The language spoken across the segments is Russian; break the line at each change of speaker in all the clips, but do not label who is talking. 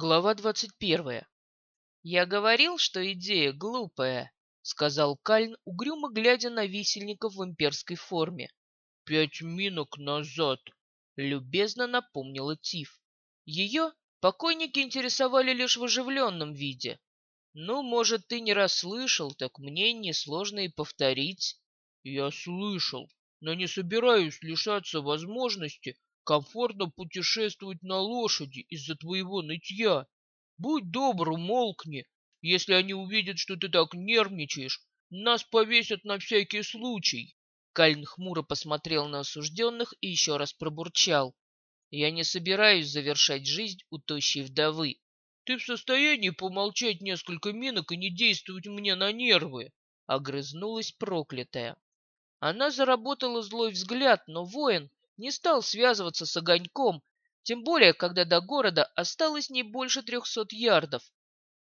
Глава двадцать первая. «Я говорил, что идея глупая», — сказал Кальн, угрюмо глядя на висельников в имперской форме.
«Пять минок назад», —
любезно напомнила Тиф. Ее покойники интересовали лишь в оживленном виде. «Ну, может, ты не расслышал, так мне несложно и повторить».
«Я слышал, но не собираюсь лишаться возможности комфортно путешествовать на лошади из-за твоего нытья. Будь добр, умолкни. Если они увидят, что ты так нервничаешь, нас повесят на всякий случай.
Кальн хмуро посмотрел на осужденных и еще раз пробурчал. Я не собираюсь завершать жизнь у тощей вдовы.
Ты в состоянии помолчать несколько минок и не действовать мне на нервы?
Огрызнулась проклятая. Она заработала злой взгляд, но воин не стал связываться с огоньком, тем более, когда до города осталось не больше трехсот ярдов.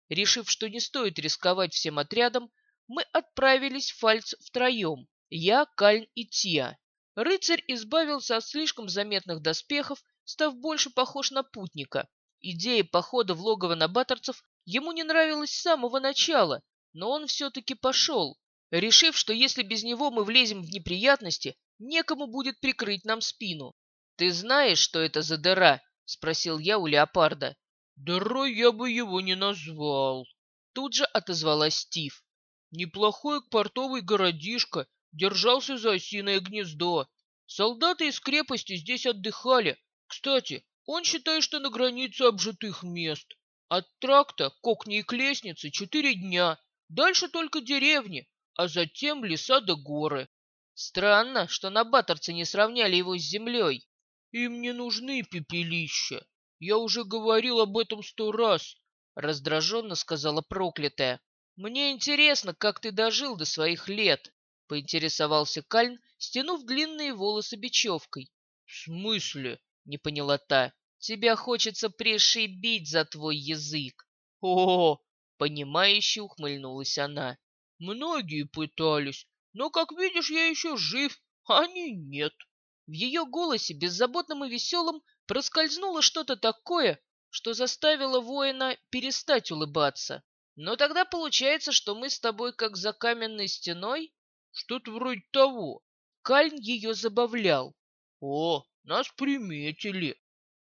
Решив, что не стоит рисковать всем отрядом, мы отправились в Фальц втроем, я, Кальн и Тия. Рыцарь избавился от слишком заметных доспехов, став больше похож на путника. Идея похода в логово набаторцев ему не нравилась с самого начала, но он все-таки пошел, решив, что если без него мы влезем в неприятности, некому будет прикрыть нам спину. «Ты знаешь, что это за дыра?» — спросил я у леопарда.
«Дырой я бы его не назвал».
Тут же отозвалась Стив.
«Неплохой портовый городишко, держался за осиное гнездо. Солдаты из крепости здесь отдыхали. Кстати, он считает, что на границе обжитых мест. От тракта к окне и к лестнице четыре дня. Дальше только деревни, а затем леса да горы.
Странно, что на Баттерце не сравняли его с землей.
Им не нужны пепелища. Я уже говорил об этом сто раз, — раздраженно сказала проклятая.
Мне интересно, как ты дожил до своих лет, — поинтересовался Кальн, стянув длинные волосы бечевкой.
— В смысле?
— не поняла та. — Тебя хочется пришибить за твой язык.
— О!
— понимающе ухмыльнулась она.
— Многие пытались, но, как видишь, я еще жив, а они нет.
В ее голосе, беззаботном и веселом, проскользнуло что-то такое, что заставило воина перестать улыбаться. Но тогда получается, что мы с тобой как за каменной стеной?
Что-то вроде того.
Кальн ее забавлял.
О, нас приметили.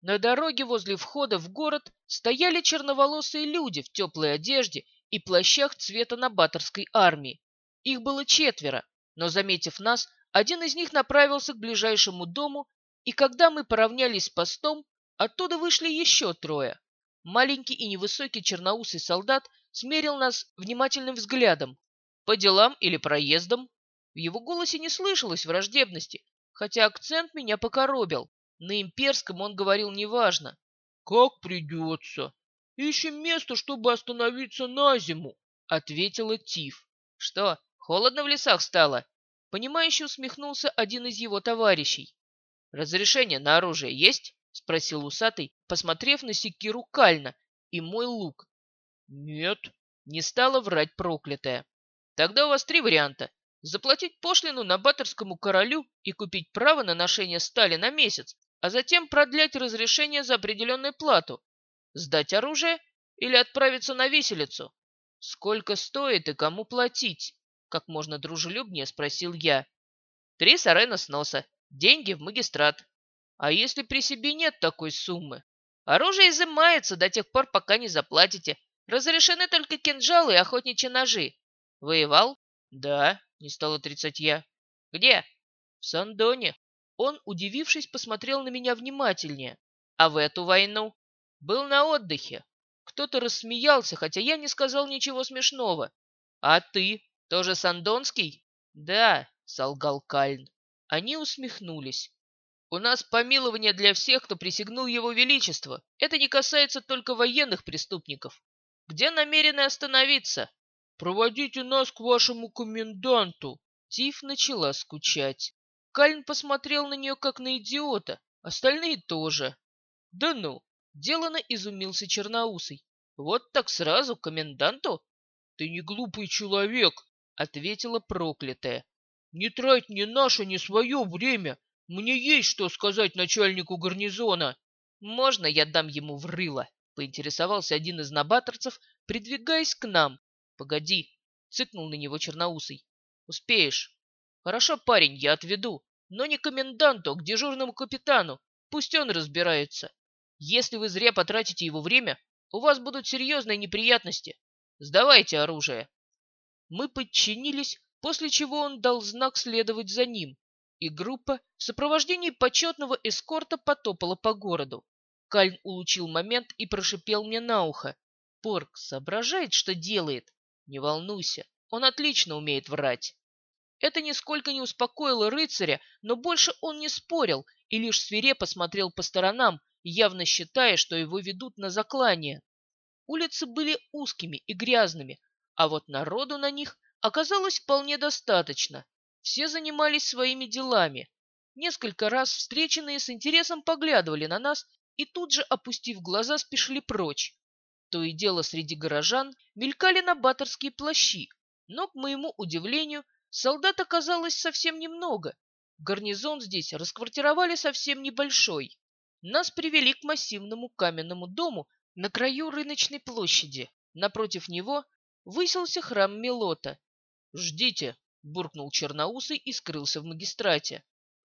На дороге возле входа в город стояли черноволосые люди в теплой одежде и плащах цвета набаторской армии. Их было четверо, но, заметив нас, один из них направился к ближайшему дому, и когда мы поравнялись с постом, оттуда вышли еще трое. Маленький и невысокий черноусый солдат смерил нас внимательным взглядом. По делам или проездом? В его голосе не слышалось враждебности, хотя акцент меня покоробил. На имперском он говорил неважно.
«Как придется. Ищем место, чтобы остановиться на зиму», — ответила Тиф.
«Что, Холодно в лесах стало. Понимающе усмехнулся один из его товарищей. «Разрешение на оружие есть?» — спросил усатый, посмотрев на секиру кальна и мой лук.
«Нет», —
не стала врать проклятая. «Тогда у вас три варианта. Заплатить пошлину на баттерскому королю и купить право на ношение стали на месяц, а затем продлять разрешение за определенную плату. Сдать оружие или отправиться на виселицу? Сколько стоит и кому платить?» Как можно дружелюбнее спросил я. Три сарена сноса, деньги в магистрат. А если при себе нет такой суммы? Оружие изымается до тех пор, пока не заплатите. Разрешены только кинжалы и охотничьи ножи. Воевал? Да, не стал отрицать я. Где? В Сандоне. Он, удивившись, посмотрел на меня внимательнее. А в эту войну? Был на отдыхе. Кто-то рассмеялся, хотя я не сказал ничего смешного. А ты? «Тоже Сандонский?» «Да», — солгал Кальн. Они усмехнулись. «У нас помилование для всех, кто присягнул его величество. Это не касается только военных преступников. Где намерены остановиться?»
«Проводите нас к вашему коменданту!»
Тиф начала скучать. Кальн посмотрел на нее, как на идиота. Остальные тоже. «Да ну!» — делано изумился Черноусый. «Вот так сразу коменданту?»
«Ты не глупый человек!»
— ответила проклятая.
«Не трать ни наше, ни свое время. Мне есть что сказать начальнику гарнизона».
«Можно я дам ему в рыло?» — поинтересовался один из набаторцев, придвигаясь к нам. «Погоди!» — цыкнул на него черноусый. «Успеешь. Хорошо, парень, я отведу, но не коменданту, а к дежурному капитану. Пусть он разбирается. Если вы зря потратите его время, у вас будут серьезные неприятности. Сдавайте оружие». Мы подчинились, после чего он дал знак следовать за ним, и группа в сопровождении почетного эскорта потопала по городу. Кальн улучил момент и прошипел мне на ухо. Порк соображает, что делает. Не волнуйся, он отлично умеет врать. Это нисколько не успокоило рыцаря, но больше он не спорил и лишь свирепо смотрел по сторонам, явно считая, что его ведут на заклание. Улицы были узкими и грязными, а вот народу на них оказалось вполне достаточно. Все занимались своими делами. Несколько раз встреченные с интересом поглядывали на нас и тут же, опустив глаза, спешили прочь. То и дело среди горожан мелькали набаторские плащи, но, к моему удивлению, солдат оказалось совсем немного. Гарнизон здесь расквартировали совсем небольшой. Нас привели к массивному каменному дому на краю рыночной площади. Напротив него высился храм Мелота. «Ждите!» — буркнул Черноусый и скрылся в магистрате.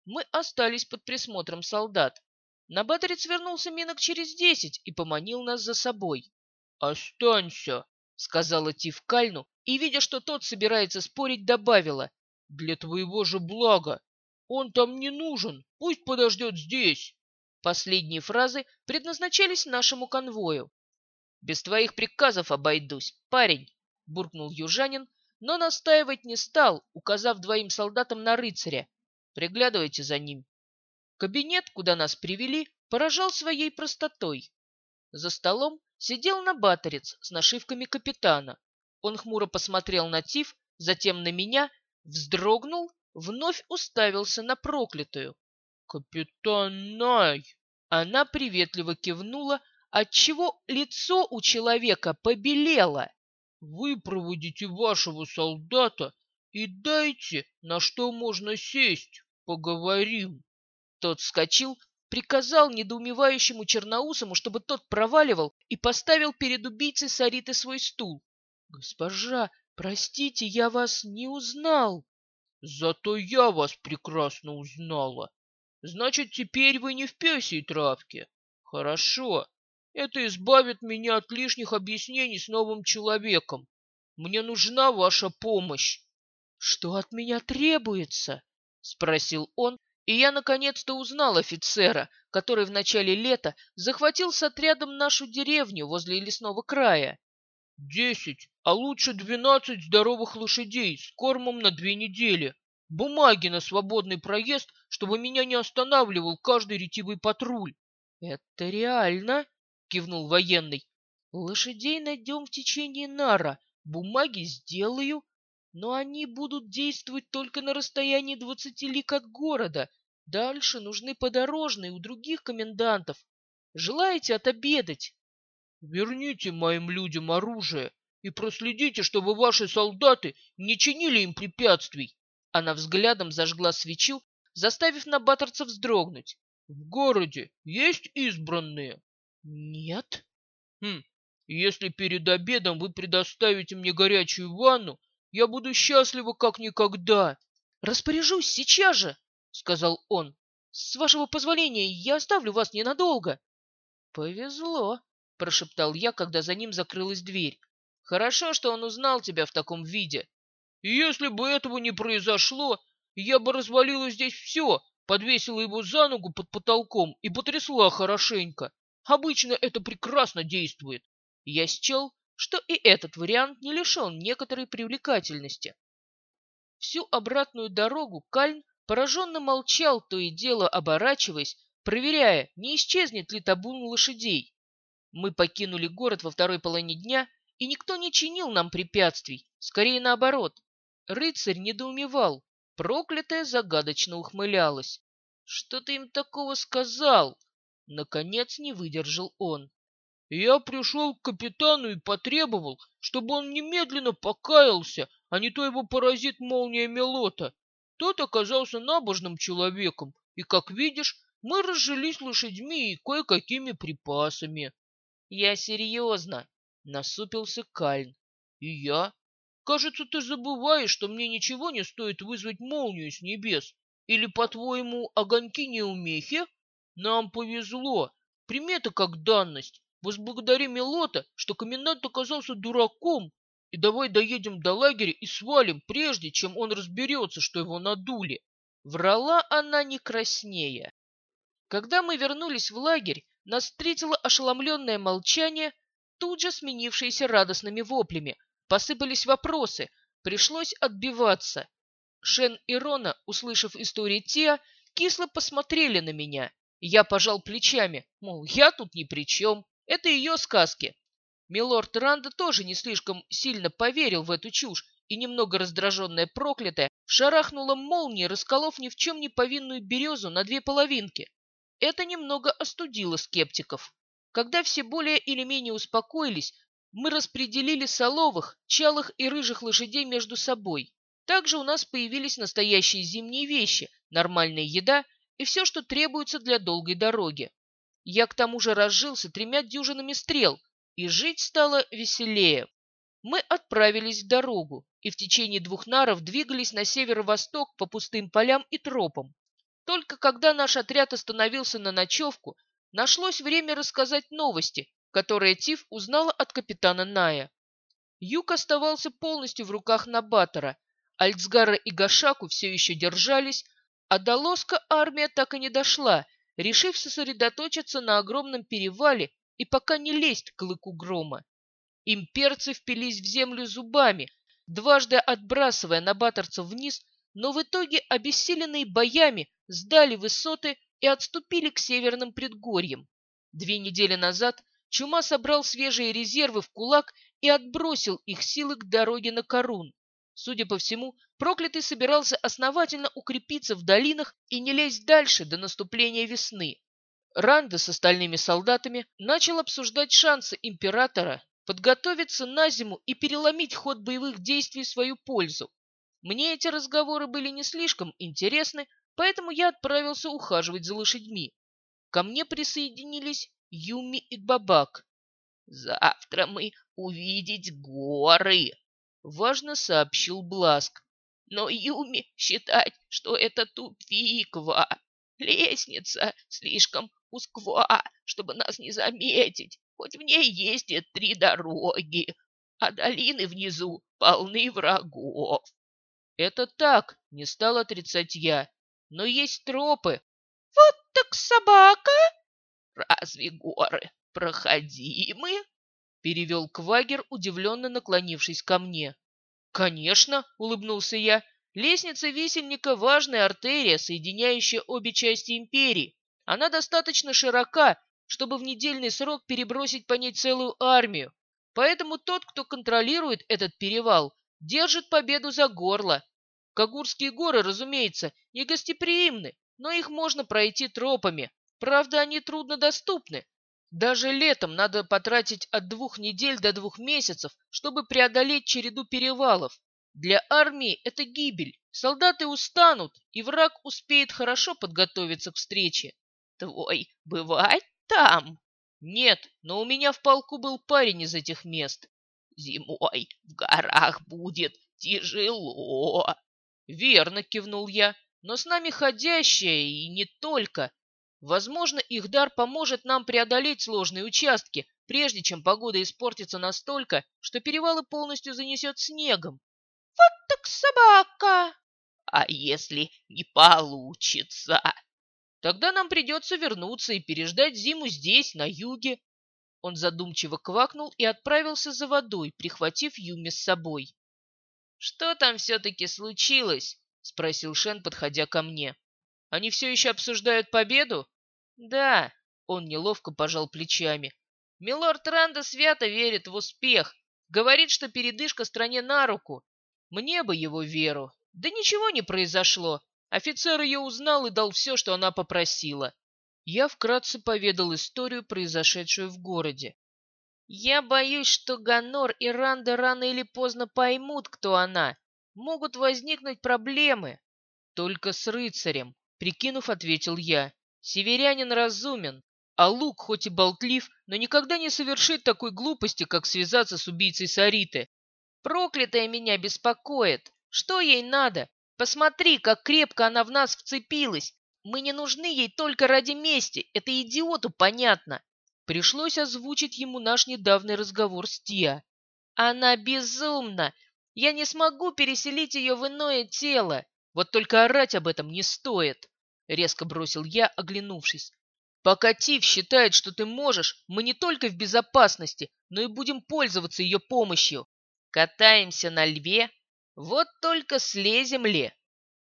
Мы остались под присмотром солдат. Набаторец вернулся минок через десять и поманил нас за собой. «Останься!» — сказала Тив Кальну, и, видя, что тот собирается спорить, добавила. «Для твоего же блага! Он там не нужен, пусть подождет здесь!» Последние фразы предназначались нашему конвою. «Без твоих приказов обойдусь, парень!» — буркнул южанин, но настаивать не стал, указав двоим солдатам на рыцаря. «Приглядывайте за ним». Кабинет, куда нас привели, поражал своей простотой. За столом сидел набаторец с нашивками капитана. Он хмуро посмотрел на Тиф, затем на меня, вздрогнул, вновь уставился на проклятую. «Капитан Най!» Она приветливо кивнула, отчего лицо у человека побелело. «Вы проводите вашего солдата и дайте, на что можно сесть, поговорим». Тот вскочил, приказал недоумевающему черноусому, чтобы тот проваливал и поставил перед убийцей Сариты свой стул. «Госпожа, простите, я вас не узнал». «Зато я вас прекрасно узнала. Значит, теперь вы не в пёсей травке. Хорошо. Это избавит меня от лишних объяснений с новым человеком. Мне нужна ваша помощь. Что от меня требуется? Спросил он, и я наконец-то узнал офицера, который в начале лета захватил с отрядом нашу деревню возле лесного края. Десять, а лучше двенадцать здоровых лошадей с кормом на две недели бумаги на свободный проезд, чтобы меня не останавливал каждый ретивый патруль. — Это реально? — кивнул военный. — Лошадей найдем в течение нара, бумаги сделаю, но они будут действовать только на расстоянии двадцати лик от города. Дальше нужны подорожные у других комендантов. Желаете отобедать? — Верните моим людям оружие и проследите, чтобы ваши солдаты не чинили им препятствий. Она взглядом зажгла свечу, заставив набаторца вздрогнуть. «В городе есть избранные?» «Нет». «Хм, если перед обедом вы предоставите мне горячую ванну, я буду счастлива как никогда». «Распоряжусь сейчас же», — сказал он. «С вашего позволения я оставлю вас ненадолго». «Повезло», — прошептал я, когда за ним закрылась дверь. «Хорошо, что он узнал тебя в таком виде. Если бы этого не произошло, я бы развалила здесь все, подвесила его за ногу под потолком и потрясла хорошенько. Обычно это прекрасно действует. Я счел, что и этот вариант не лишен некоторой привлекательности. Всю обратную дорогу Кальн пораженно молчал, то и дело оборачиваясь, проверяя, не исчезнет ли табун лошадей. Мы покинули город во второй половине дня, и никто не чинил нам препятствий, скорее наоборот. Рыцарь недоумевал, проклятая загадочно ухмылялась. «Что ты им такого сказал?» Наконец не выдержал он. «Я пришел к капитану и потребовал, чтобы он немедленно покаялся, а не то его поразит молния Мелота. Тот оказался набожным человеком, и, как видишь, мы разжились лошадьми и кое-какими припасами». Я серьезно. Насупился Кальн.
И я? Кажется, ты забываешь, что мне ничего не стоит вызвать молнию с небес. Или, по-твоему, огоньки неумехи? Нам повезло. Прими это как данность. Возблагодари Мелота, что комендант оказался дураком. И давай доедем до лагеря и свалим, прежде чем он разберется, что его надули.
Врала она не краснее. Когда мы вернулись в лагерь, нас встретило ошеломленное молчание, тут же сменившееся радостными воплями. Посыпались вопросы, пришлось отбиваться. Шен и Рона, услышав истории Тиа, кисло посмотрели на меня. Я пожал плечами, мол, я тут ни при чем, это ее сказки. Милорд Ранда тоже не слишком сильно поверил в эту чушь, и немного раздраженная проклятая шарахнула молнией, расколов ни в чем не повинную березу на две половинки. Это немного остудило скептиков. Когда все более или менее успокоились, мы распределили соловых, чалых и рыжих лошадей между собой. Также у нас появились настоящие зимние вещи, нормальная еда и все, что требуется для долгой дороги. Я к тому же разжился тремя дюжинами стрел, и жить стало веселее. Мы отправились в дорогу и в течение двух наров двигались на северо-восток по пустым полям и тропам. Только когда наш отряд остановился на ночевку, нашлось время рассказать новости, которые Тиф узнала от капитана Ная. Юг оставался полностью в руках Набатора, Альцгара и Гашаку все еще держались, а до Лоска армия так и не дошла, решив сосредоточиться на огромном перевале и пока не лезть к клыку грома. Имперцы впились в землю зубами, дважды отбрасывая набаторцев вниз, но в итоге, обессиленные боями, сдали высоты и отступили к северным предгорьям. Две недели назад Чума собрал свежие резервы в кулак и отбросил их силы к дороге на Корун. Судя по всему, проклятый собирался основательно укрепиться в долинах и не лезть дальше до наступления весны. Ранда с остальными солдатами начал обсуждать шансы императора подготовиться на зиму и переломить ход боевых действий в свою пользу. Мне эти разговоры были не слишком интересны, поэтому я отправился ухаживать за лошадьми. Ко мне присоединились Юми и Бабак.
«Завтра мы увидеть горы», — важно сообщил Бласк. «Но Юми считает, что это тупиква. Лестница слишком узква, чтобы нас не заметить хоть в ней и три дороги, а долины внизу полны врагов.
Это так, не стал отрицать я, но есть тропы.
Вот так собака!
Разве горы проходимы?
Перевел Квагер, удивленно наклонившись ко мне. Конечно, улыбнулся я. Лестница висельника – важная артерия, соединяющая обе части империи. Она достаточно широка чтобы в недельный срок перебросить по ней целую армию. Поэтому тот, кто контролирует этот перевал, держит победу за горло. Кагурские горы, разумеется, не гостеприимны, но их можно пройти тропами. Правда, они труднодоступны. Даже летом надо потратить от двух недель до двух месяцев, чтобы преодолеть череду перевалов. Для армии это гибель. Солдаты устанут, и враг успеет хорошо подготовиться к встрече.
Твой бывает там?
Нет, но у меня в полку был парень из этих мест.
Зимой в горах будет тяжело.
Верно, кивнул я, но с нами ходящая и не только. Возможно, их дар поможет нам преодолеть сложные участки, прежде чем погода испортится настолько, что перевалы полностью занесет снегом.
Вот так собака!
А если не получится?
Тогда нам придется вернуться и переждать зиму здесь, на юге. Он задумчиво квакнул и отправился за водой, прихватив Юми с собой. «Что там все-таки случилось?» — спросил Шен, подходя ко мне. «Они все еще обсуждают победу?» «Да», — он неловко пожал плечами. «Милорд Ранда свято верит в успех. Говорит, что передышка стране на руку. Мне бы его веру. Да ничего не произошло. Офицер ее узнал и дал все, что она попросила. Я вкратце поведал историю, произошедшую в городе. Я боюсь, что Ганор и Ранда рано или поздно поймут, кто она. Могут возникнуть проблемы. Только с рыцарем, прикинув, ответил я. Северянин разумен. А Лук хоть и болтлив, но никогда не совершит такой глупости, как связаться с убийцей Сариты. Проклятая меня беспокоит. Что ей надо? Посмотри, как крепко она в нас вцепилась. Мы не нужны ей только ради мести. Это идиоту понятно. Пришлось озвучить ему наш недавний разговор с Тиа. Она безумна. Я не смогу переселить ее в иное тело. Вот только орать об этом не стоит. Резко бросил я, оглянувшись. Пока Тив считает, что ты можешь, мы не только в безопасности, но и будем пользоваться ее помощью. Катаемся на льве? Вот только слезем ли?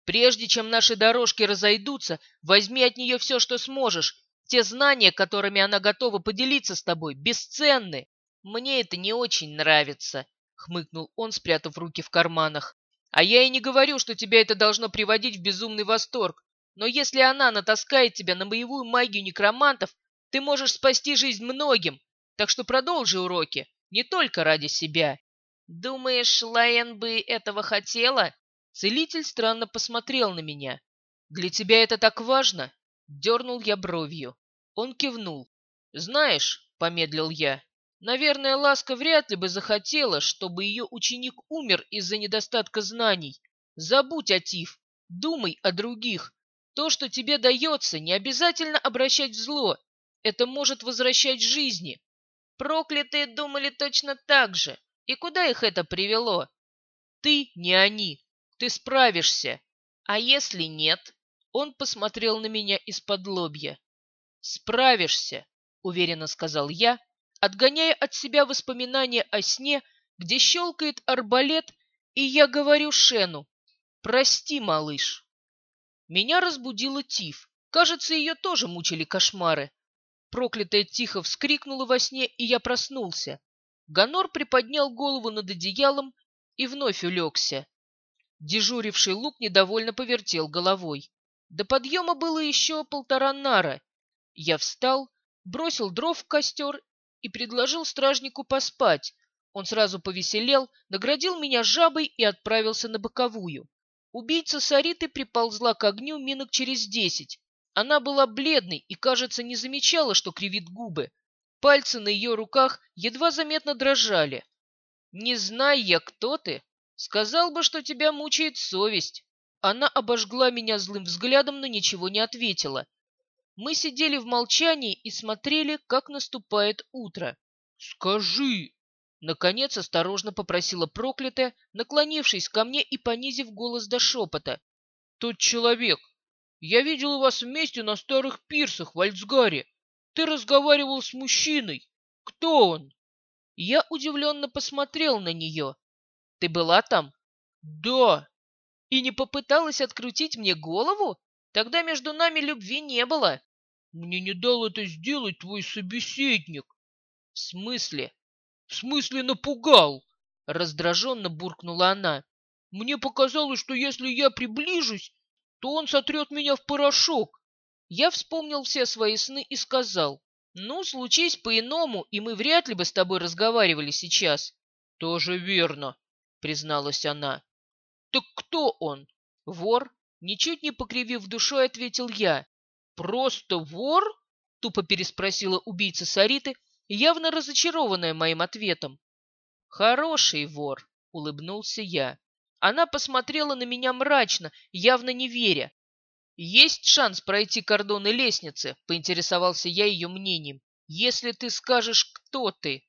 Прежде чем наши дорожки разойдутся, возьми от нее все, что сможешь. Те знания, которыми она готова поделиться с тобой, бесценны. Мне это не очень нравится, хмыкнул он, спрятав руки в карманах. А я и не говорю, что тебя это должно приводить в безумный восторг. Но если она натаскает тебя на боевую магию некромантов, ты можешь спасти жизнь многим. Так что продолжи уроки, не только ради себя. Думаешь, Лайен бы этого хотела? Целитель странно посмотрел на меня. Для тебя это так важно? Дернул я бровью. Он кивнул. Знаешь, помедлил я, наверное, Ласка вряд ли бы захотела, чтобы ее ученик умер из-за недостатка знаний. Забудь о Тиф, думай о других. То, что тебе дается, не обязательно обращать в зло. Это может возвращать жизни. Проклятые думали точно так же. И куда их это привело? Ты не они. Ты справишься. А если нет? Он посмотрел на меня из-под лобья. Справишься, уверенно сказал я, отгоняя от себя воспоминания о сне, где щелкает арбалет, и я говорю Шену, прости, малыш. Меня разбудила Тиф. Кажется, ее тоже мучили кошмары. Проклятая тихо вскрикнула во сне, и я проснулся. Ганор приподнял голову над одеялом и вновь улегся. Дежуривший лук недовольно повертел головой. До подъема было еще полтора нара. Я встал, бросил дров в костер и предложил стражнику поспать. Он сразу повеселел, наградил меня жабой и отправился на боковую. Убийца Сариты приползла к огню минут через десять. Она была бледной и, кажется, не замечала, что кривит губы. Пальцы на ее руках едва заметно дрожали. «Не зная я, кто ты, сказал бы, что тебя мучает совесть». Она обожгла меня злым взглядом, но ничего не ответила. Мы сидели в молчании и смотрели, как наступает утро. «Скажи!» Наконец осторожно попросила проклятая, наклонившись ко мне и понизив голос до шепота. «Тот человек! Я видел вас вместе на старых пирсах в Альцгаре. Ты разговаривал с мужчиной. Кто он?» Я удивленно посмотрел на нее. «Ты была там?» «Да». «И не попыталась открутить мне голову? Тогда между нами любви не было». «Мне не дал это сделать твой собеседник». «В смысле?» «В смысле напугал?» — раздраженно буркнула она. «Мне показалось, что если я приближусь, то он сотрет меня в порошок». Я вспомнил все свои сны и сказал, «Ну, случись по-иному, и мы вряд ли бы с тобой разговаривали сейчас». «Тоже верно», — призналась она. «Так кто он? Вор?» Ничуть не покривив душой, ответил я. «Просто вор?» — тупо переспросила убийца Сариты, явно разочарованная моим ответом. «Хороший вор», — улыбнулся я. Она посмотрела на меня мрачно, явно не веря. «Есть шанс пройти кордоны лестницы?» — поинтересовался я ее мнением. «Если ты скажешь, кто ты...»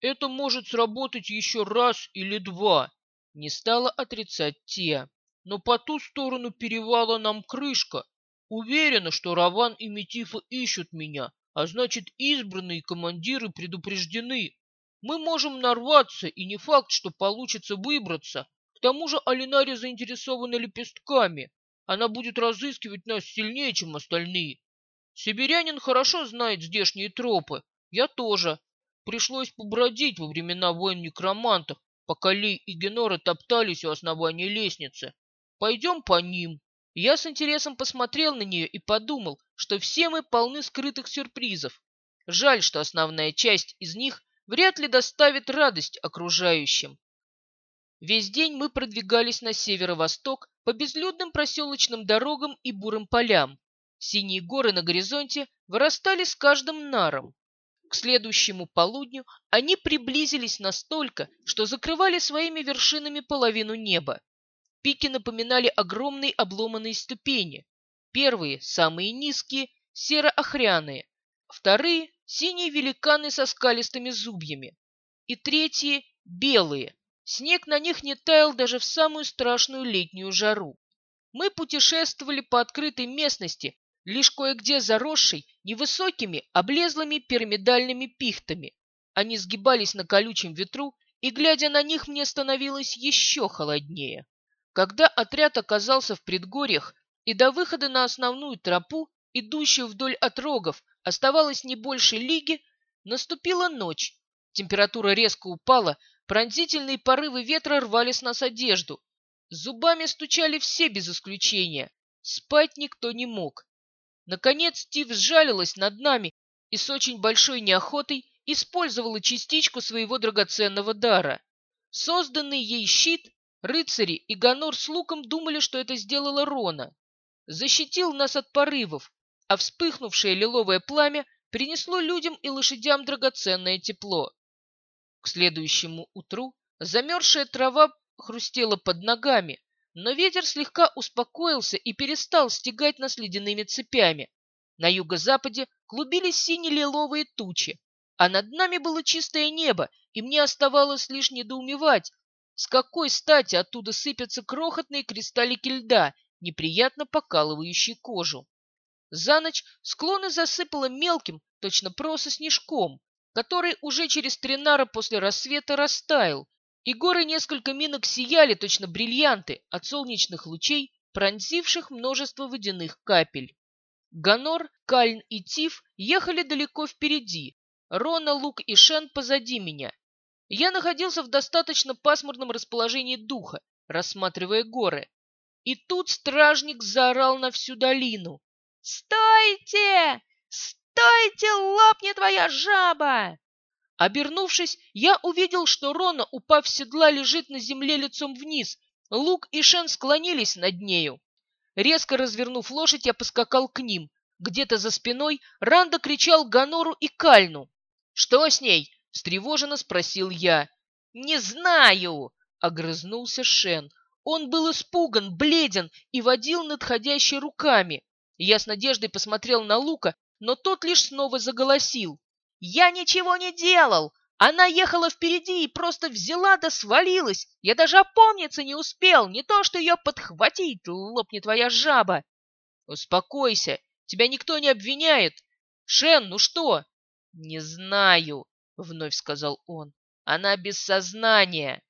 Это может сработать еще раз или два», — не стала отрицать Тия. «Но по ту сторону перевала нам крышка. Уверена, что Раван и Метифа ищут меня, а значит, избранные командиры предупреждены. Мы можем нарваться, и не факт, что получится выбраться. К тому же Алинари заинтересована лепестками. Она будет разыскивать нас сильнее, чем остальные. Сибирянин хорошо знает здешние тропы. Я тоже. Пришлось побродить во времена войн некромантов, пока Лей и Генора топтались у основания лестницы. Пойдем по ним. Я с интересом посмотрел на нее и подумал, что все мы полны скрытых сюрпризов. Жаль, что основная часть из них вряд ли доставит радость окружающим. Весь день мы продвигались на северо-восток по безлюдным проселочным дорогам и бурым полям. Синие горы на горизонте вырастали с каждым наром. К следующему полудню они приблизились настолько, что закрывали своими вершинами половину неба. Пики напоминали огромные обломанные ступени. Первые, самые низкие, серо-охряные, вторые — синие великаны со скалистыми зубьями, и третьи — белые. Снег на них не таял даже в самую страшную летнюю жару. Мы путешествовали по открытой местности, лишь кое-где заросшей невысокими, облезлыми пирамидальными пихтами. Они сгибались на колючем ветру, и, глядя на них, мне становилось еще холоднее. Когда отряд оказался в предгорьях и до выхода на основную тропу, идущую вдоль отрогов, оставалось не больше лиги, наступила ночь. Температура резко упала, пронзительные порывы ветра рвали с нас одежду. Зубами стучали все без исключения. Спать никто не мог. Наконец Стив сжалилась над нами и с очень большой неохотой использовала частичку своего драгоценного дара. Созданный ей щит, рыцари и Ганор с луком думали, что это сделала Рона. Защитил нас от порывов, а вспыхнувшее лиловое пламя принесло людям и лошадям драгоценное тепло. К следующему утру замерзшая трава хрустела под ногами, но ветер слегка успокоился и перестал стегать нас ледяными цепями. На юго-западе клубились сине-лиловые тучи, а над нами было чистое небо, и мне оставалось лишь недоумевать, с какой стати оттуда сыпятся крохотные кристаллики льда, неприятно покалывающие кожу. За ночь склоны засыпало мелким, точно просто снежком, который уже через три нара после рассвета растаял, и горы несколько минок сияли точно бриллианты от солнечных лучей, пронзивших множество водяных капель. Ганор, Кальн и Тиф ехали далеко впереди, Рона, Лук и Шен позади меня. Я находился в достаточно пасмурном расположении духа, рассматривая горы. И тут стражник заорал на всю долину. «Стойте! Стойте, лопни твоя жаба!» Обернувшись, я увидел, что Рона, упав с седла, лежит на земле лицом вниз. Лук и Шен склонились над нею. Резко развернув лошадь, я поскакал к ним. Где-то за спиной Ранда кричал Ганору и Кальну. «Что с ней?» — встревоженно спросил я. «Не знаю!» — огрызнулся Шен. Он был испуган, бледен и водил надходящей руками. Я с надеждой посмотрел на Лука, но тот лишь снова заголосил. Я ничего не делал. Она ехала впереди и просто взяла да свалилась. Я даже опомниться не успел. Не то, что ее подхватить, лопни твоя жаба. Успокойся, тебя никто не обвиняет. Шен, ну что? Не знаю, вновь сказал он. Она без сознания.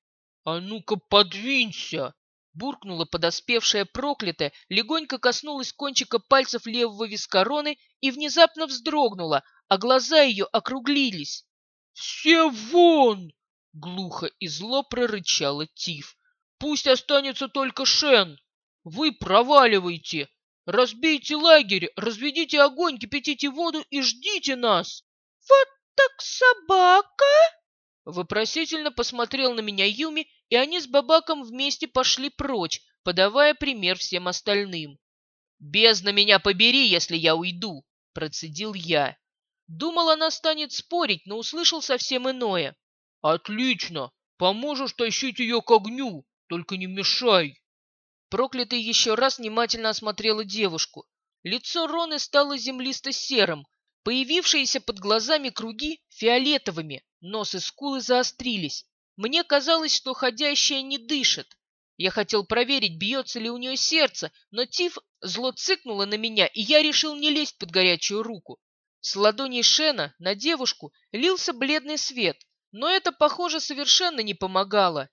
А ну-ка подвинься, буркнула подоспевшая проклятая, легонько коснулась кончика пальцев левого виска и внезапно вздрогнула, а глаза ее округлились. «Все вон!» — глухо и зло прорычала Тиф. «Пусть останется только Шен! Вы проваливайте! Разбейте лагерь, разведите огонь, кипятите воду и ждите нас!»
«Вот так собака!»
Вопросительно посмотрел на меня Юми, и они с Бабаком вместе пошли прочь, подавая пример всем остальным. «Бездна меня побери, если я уйду!» — процедил я. Думал, она станет спорить, но услышал совсем иное. «Отлично! Поможешь тащить ее к огню, только не мешай!» Проклятый еще раз внимательно осмотрела девушку. Лицо Роны стало землисто-серым, появившиеся под глазами круги фиолетовыми, нос и скулы заострились. Мне казалось, что ходящая не дышит. Я хотел проверить, бьется ли у нее сердце, но Тиф зло цыкнула на меня, и я решил не лезть под горячую руку. С ладони Шена на девушку лился бледный свет, но это, похоже, совершенно не помогало.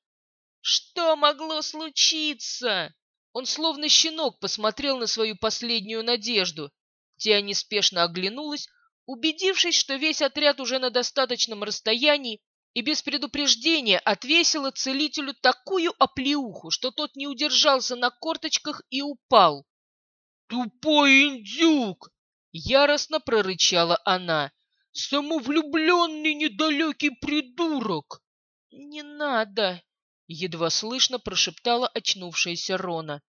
Что могло случиться? Он словно щенок посмотрел на свою последнюю надежду. Тия неспешно оглянулась, убедившись, что весь отряд уже на достаточном расстоянии, и без предупреждения отвесила целителю такую оплеуху, что тот не удержался на корточках и упал. «Тупой индюк!» Яростно прорычала она. «Самовлюбленный недалекий придурок!» «Не надо!» Едва слышно прошептала очнувшаяся Рона.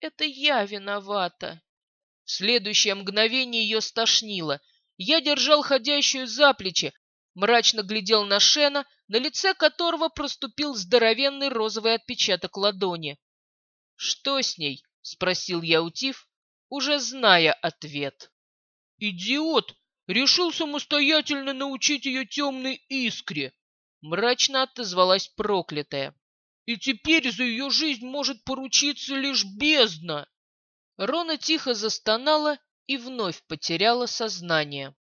«Это я виновата!» В следующее мгновение ее стошнило. Я держал ходящую за плечи, мрачно глядел на Шена, на лице которого проступил здоровенный розовый отпечаток ладони. «Что с ней?» — спросил я у Тиф, уже зная ответ.
«Идиот! Решил самостоятельно научить ее темной искре!»
Мрачно отозвалась проклятая.
«И теперь за ее жизнь может поручиться лишь бездна!»
Рона тихо застонала и вновь потеряла сознание.